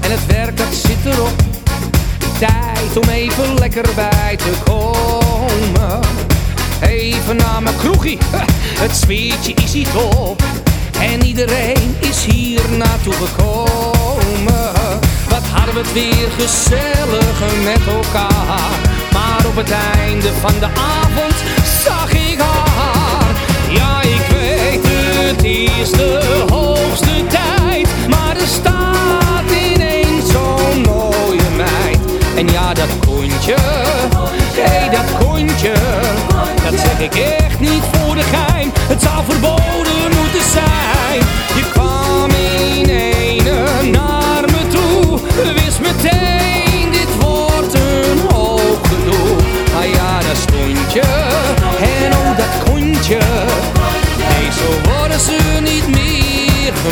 en het werk dat zit erop. Tijd om even lekker bij te komen. Even naar mijn kroegie, het sfeertje is hier top. En iedereen is hier naartoe gekomen. Wat hadden we het weer gezellig met elkaar. Maar op het einde van de avond zag ik haar. Ja, ik weet het is de hoogste tijd. En ja, dat kontje, hé dat kontje. Dat zeg ik echt niet voor de gein. Het zou verboden